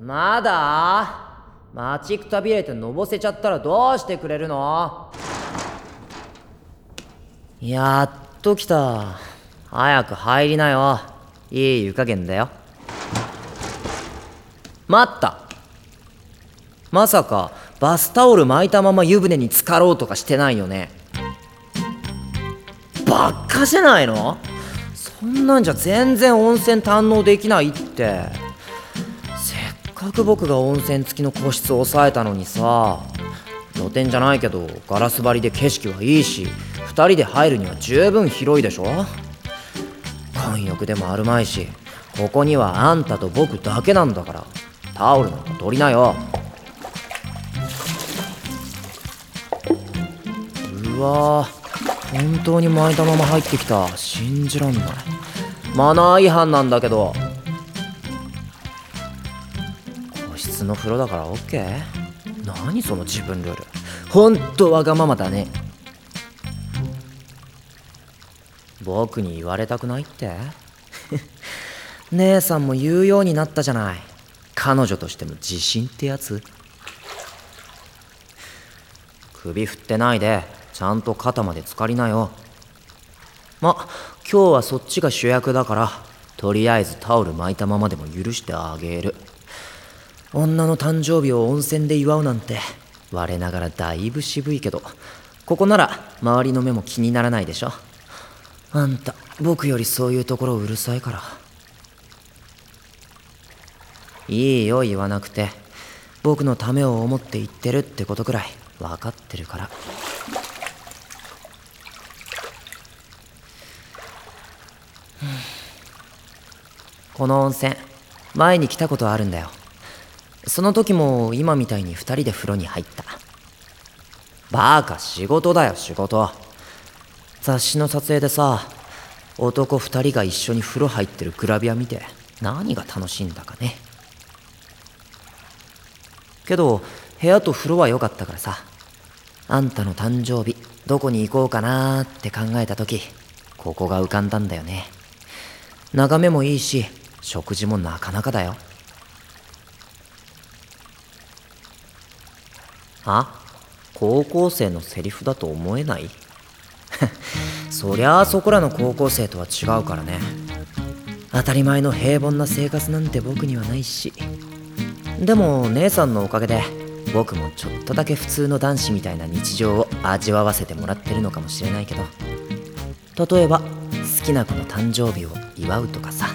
まだ？待ちくたびれてのぼせちゃったらどうしてくれるの？やっと来た。早く入りなよ。いい湯加減だよ。待った。まさかバスタオル巻いたまま湯船に浸かろうとかしてないよね。ばっかじゃないの？そんなんじゃ全然温泉堪能できないって。かく僕が温泉付きの個室を抑えたのにさ。露天じゃないけどガラス張りで景色はいいし2人で入るには十分広いでしょ。混浴でもあるまいしここにはあんたと僕だけなんだからタオルなんか取りなよ。うわ本当に巻いたまま入ってきた。信じらんない。マナー違反なんだけど。室の風呂だから OK? 何その自分ルール？ほんとわがままだね。僕に言われたくないって？姉さんも言うようになったじゃない。彼女としての自信ってやつ？首振ってないで。ちゃんと肩まで浸かりなよ。ま今日はそっちが主役だからとりあえずタオル巻いたままでも許してあげる。女の誕生日を温泉で祝うなんて我ながらだいぶ渋いけどここなら周りの目も気にならないでしょ。あんた僕よりそういうところうるさいから。いいよ言わなくて。僕のためを思って言ってるってことくらい分かってるから。この温泉前に来たことあるんだよ。その時も今みたいに2人で風呂に入った。バーカ仕事だよ仕事。雑誌の撮影でさ男2人が一緒に風呂入ってるグラビア見て何が楽しいんだかね。けど部屋と風呂は良かったからさあんたの誕生日どこに行こうかなーって考えた時ここが浮かんだんだよね。眺めもいいし食事もなかなかだよ。あ？高校生のセリフだと思えない？そりゃあそこらの高校生とは違うからね。当たり前の平凡な生活なんて僕にはないし。でも姉さんのおかげで僕もちょっとだけ普通の男子みたいな日常を味わわせてもらってるのかもしれないけど。例えば好きな子の誕生日を祝うとかさ。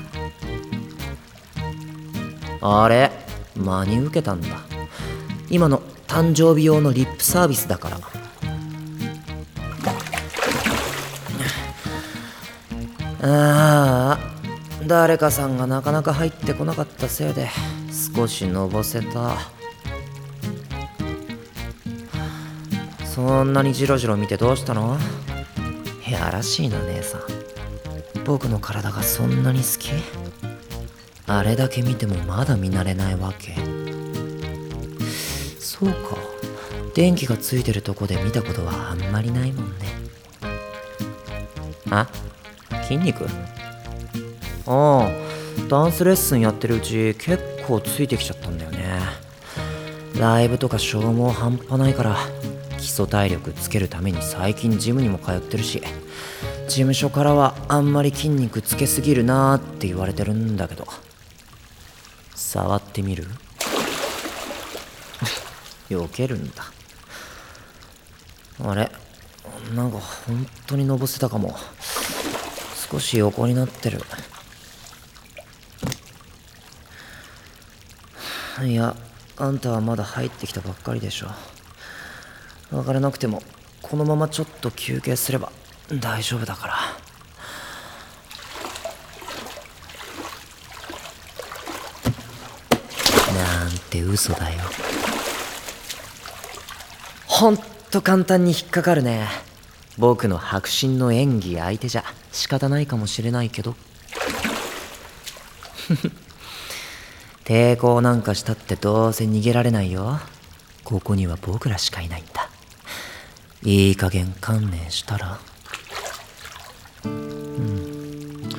あれ真に受けたんだ。今の誕生日用のリップサービスだから。ああ誰かさんがなかなか入ってこなかったせいで少しのぼせた。そんなにジロジロ見てどうしたの？いやらしいな姉さん。僕の体がそんなに好き？あれだけ見てもまだ見慣れないわけ。そうか。電気がついてるとこで見たことはあんまりないもんね。あ？筋肉？ああ。ダンスレッスンやってるうち結構ついてきちゃったんだよね。ライブとか消耗半端ないから基礎体力つけるために最近ジムにも通ってるし事務所からはあんまり筋肉つけすぎるなーって言われてるんだけど。触ってみる？避けるんだ。あれ？なんか本当にのぼせたかも。少し横になってる。いやあんたはまだ入ってきたばっかりでしょ。分からなくてもこのままちょっと休憩すれば大丈夫だから。なんて嘘だよ。ほんと簡単に引っかかるね。僕の迫真の演技相手じゃ仕方ないかもしれないけど。抵抗なんかしたってどうせ逃げられないよ。ここには僕らしかいないんだ。いい加減観念したら。うん。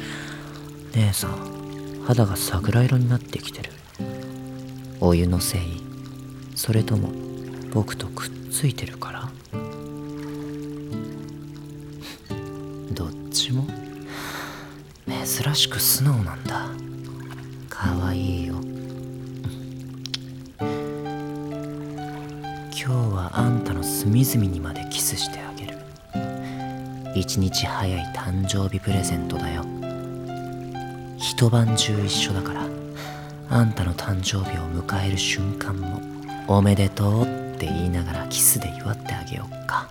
姉さん肌が桜色になってきてる。お湯のせい。それとも僕とくっついてるから？どっちも？珍しく素直なんだ。かわいいよ。今日はあんたの隅々にまでキスしてあげる。一日早い誕生日プレゼントだよ。一晩中一緒だからあんたの誕生日を迎える瞬間も。おめでとう。って言いながらキスで祝ってあげよっか。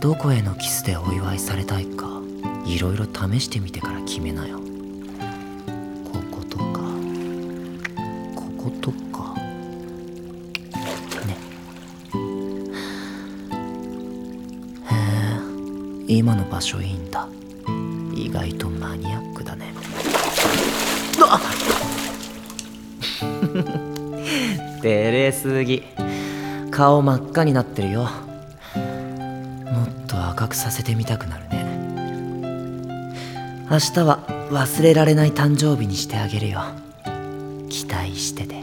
どこへのキスでお祝いされたいかいろいろ試してみてから決めなよ。こことか。こことか。ね。へえ。今の場所いいんだ。意外とマニアックだね。あっ！照れすぎ。顔真っ赤になってるよ。もっと赤くさせてみたくなるね。明日は忘れられない誕生日にしてあげるよ。期待してて。